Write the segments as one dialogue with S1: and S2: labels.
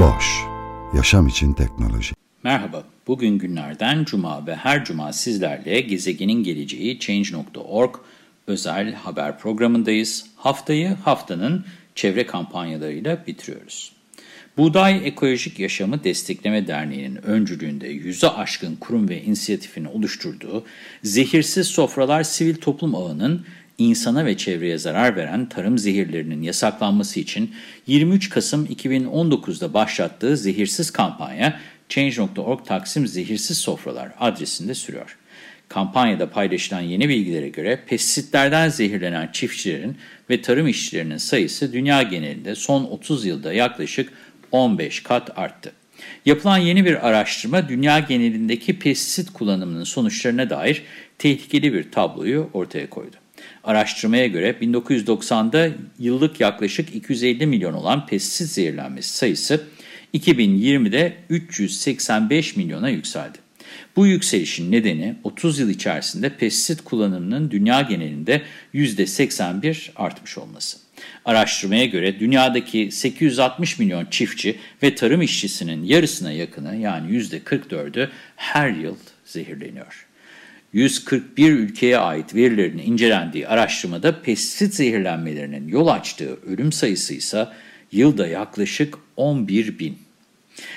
S1: Boş, yaşam için teknoloji.
S2: Merhaba, bugün günlerden cuma ve her cuma sizlerle gezegenin geleceği Change.org özel haber programındayız. Haftayı haftanın çevre kampanyalarıyla bitiriyoruz. Buğday Ekolojik Yaşamı Destekleme Derneği'nin öncülüğünde yüze aşkın kurum ve inisiyatifin oluşturduğu Zehirsiz Sofralar Sivil Toplum Ağı'nın insana ve çevreye zarar veren tarım zehirlerinin yasaklanması için 23 Kasım 2019'da başlattığı zehirsiz kampanya Change.org Taksim Zehirsiz Sofralar adresinde sürüyor. Kampanyada paylaşılan yeni bilgilere göre pestisitlerden zehirlenen çiftçilerin ve tarım işçilerinin sayısı dünya genelinde son 30 yılda yaklaşık 15 kat arttı. Yapılan yeni bir araştırma dünya genelindeki pestisit kullanımının sonuçlarına dair tehlikeli bir tabloyu ortaya koydu. Araştırmaya göre 1990'da yıllık yaklaşık 250 milyon olan pestisit zehirlenmesi sayısı 2020'de 385 milyona yükseldi. Bu yükselişin nedeni 30 yıl içerisinde pestisit kullanımının dünya genelinde %81 artmış olması. Araştırmaya göre dünyadaki 860 milyon çiftçi ve tarım işçisinin yarısına yakını yani %44'ü her yıl zehirleniyor. 141 ülkeye ait verilerin incelendiği araştırmada pestisit zehirlenmelerinin yol açtığı ölüm sayısı ise yılda yaklaşık 11 bin.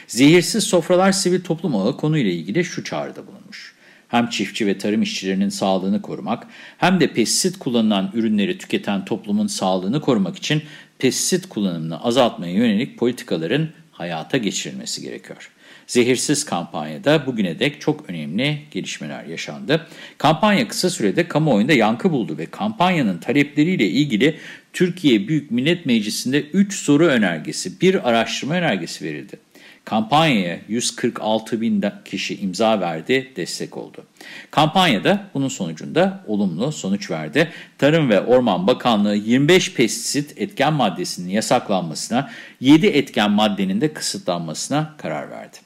S2: Zehirsiz Sofralar Sivil Toplum Ağı konuyla ilgili şu çağrıda bulunmuş. Hem çiftçi ve tarım işçilerinin sağlığını korumak hem de pestisit kullanılan ürünleri tüketen toplumun sağlığını korumak için pestisit kullanımını azaltmaya yönelik politikaların hayata geçirilmesi gerekiyor. Zehirsiz kampanyada bugüne dek çok önemli gelişmeler yaşandı. Kampanya kısa sürede kamuoyunda yankı buldu ve kampanyanın talepleriyle ilgili Türkiye Büyük Millet Meclisi'nde 3 soru önergesi, bir araştırma önergesi verildi. Kampanyaya 146 bin kişi imza verdi, destek oldu. Kampanyada bunun sonucunda olumlu sonuç verdi. Tarım ve Orman Bakanlığı 25 pestisit etken maddesinin yasaklanmasına, 7 etken maddenin de kısıtlanmasına karar verdi.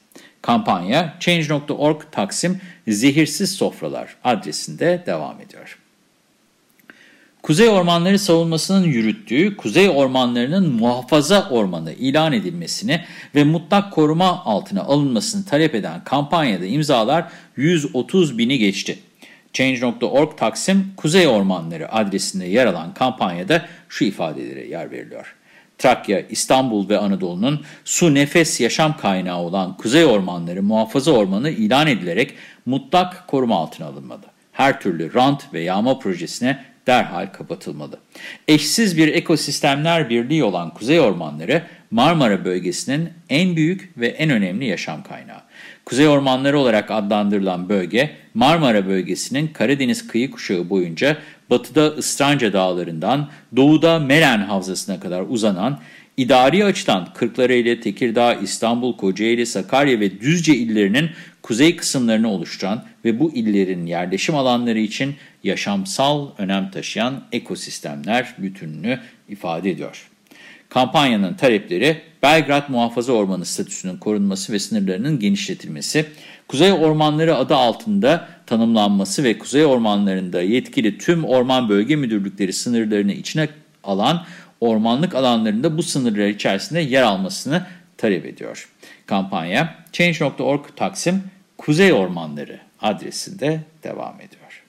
S2: Kampanya Change.org Taksim Zehirsiz Sofralar adresinde devam ediyor. Kuzey Ormanları savunmasının yürüttüğü Kuzey Ormanları'nın muhafaza ormanı ilan edilmesini ve mutlak koruma altına alınmasını talep eden kampanyada imzalar 130 bini geçti. Change.org Taksim Kuzey Ormanları adresinde yer alan kampanyada şu ifadelere yer veriliyor. Trakya, İstanbul ve Anadolu'nun su nefes yaşam kaynağı olan Kuzey Ormanları muhafaza ormanı ilan edilerek mutlak koruma altına alınmalı. Her türlü rant ve yağma projesine derhal kapatılmalı. Eşsiz bir ekosistemler birliği olan Kuzey Ormanları, Marmara bölgesinin en büyük ve en önemli yaşam kaynağı. Kuzey Ormanları olarak adlandırılan bölge, Marmara bölgesinin Karadeniz kıyı kuşağı boyunca batıda Istranca Dağları'ndan doğuda Melen Havzası'na kadar uzanan, idari açıdan Kırklareli, Tekirdağ, İstanbul, Kocaeli, Sakarya ve Düzce illerinin kuzey kısımlarını oluşturan ve bu illerin yerleşim alanları için yaşamsal önem taşıyan ekosistemler bütününü ifade ediyor. Kampanyanın talepleri Belgrad Muhafaza Ormanı statüsünün korunması ve sınırlarının genişletilmesi, Kuzey Ormanları adı altında tanımlanması ve Kuzey Ormanları'nda yetkili tüm orman bölge müdürlükleri sınırlarını içine alan ormanlık alanlarında bu sınırlar içerisinde yer almasını talep ediyor. Kampanya Change.org Taksim Kuzey Ormanları adresinde devam ediyor.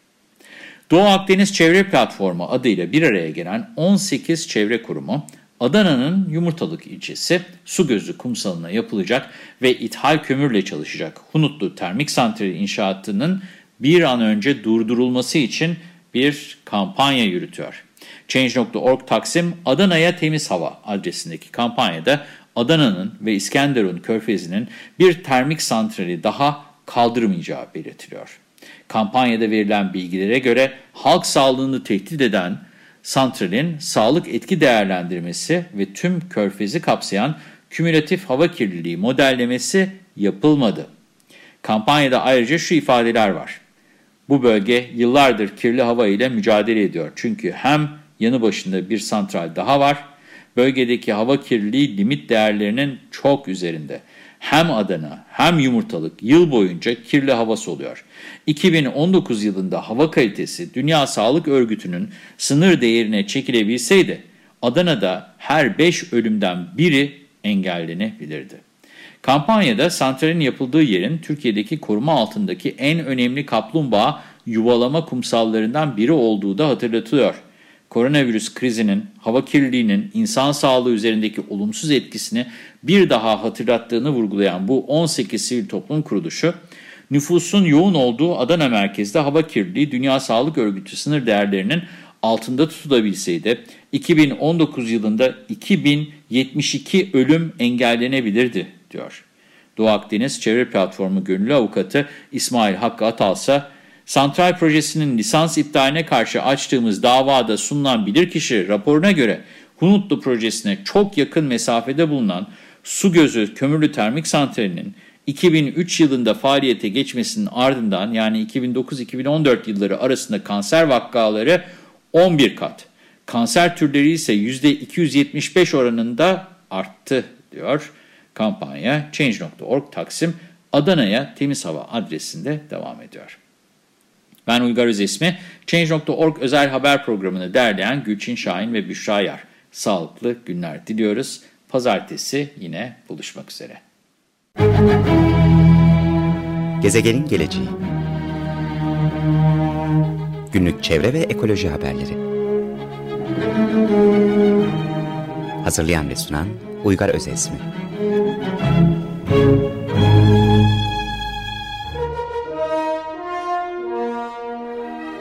S2: Doğu Akdeniz Çevre Platformu adıyla bir araya gelen 18 çevre kurumu, Adana'nın Yumurtalık ilçesi su gözü kumsalına yapılacak ve ithal kömürle çalışacak Hunutlu Termik Santrali inşaatının bir an önce durdurulması için bir kampanya yürütüyor. Change.org Taksim Adana'ya Temiz Hava adresindeki kampanyada Adana'nın ve İskenderun Körfezi'nin bir termik santrali daha kaldırmayacağı belirtiliyor. Kampanyada verilen bilgilere göre halk sağlığını tehdit eden santralin sağlık etki değerlendirmesi ve tüm körfezi kapsayan kümülatif hava kirliliği modellemesi yapılmadı. Kampanyada ayrıca şu ifadeler var. Bu bölge yıllardır kirli hava ile mücadele ediyor. Çünkü hem yanı başında bir santral daha var, bölgedeki hava kirliliği limit değerlerinin çok üzerinde. Hem Adana hem Yumurtalık yıl boyunca kirli hava soluyor. 2019 yılında hava kalitesi Dünya Sağlık Örgütü'nün sınır değerine çekilebilseydi, Adana'da her 5 ölümden biri engellenebilirdi. Kampanyada santralin yapıldığı yerin Türkiye'deki koruma altındaki en önemli kaplumbağa yuvalama kumsallarından biri olduğu da hatırlatılıyor. Koronavirüs krizinin, hava kirliliğinin insan sağlığı üzerindeki olumsuz etkisini bir daha hatırlattığını vurgulayan bu 18 sivil toplum kuruluşu, nüfusun yoğun olduğu Adana merkezde hava kirliliği Dünya Sağlık Örgütü sınır değerlerinin altında tutulabilseydi, 2019 yılında 2072 ölüm engellenebilirdi, diyor. Doğu Akdeniz Çevre Platformu Gönüllü Avukatı İsmail Hakkı Atalsa, Santral projesinin lisans iptaline karşı açtığımız davada sunulan bilirkişi raporuna göre Hunutlu projesine çok yakın mesafede bulunan Su Gözü Kömürlü Termik Santrali'nin 2003 yılında faaliyete geçmesinin ardından yani 2009-2014 yılları arasında kanser vakaları 11 kat, kanser türleri ise %275 oranında arttı diyor kampanya. Change.org Taksim Adana'ya temiz hava adresinde devam ediyor. Ben Uygar Özesmi, Change.org özel haber programını derleyen Gülçin Şahin ve Büşra Yar. Sağlıklı günler diliyoruz. Pazartesi yine buluşmak üzere.
S3: Gezegenin geleceği Günlük çevre ve ekoloji haberleri Hazırlayan ve sunan Uygar Özesmi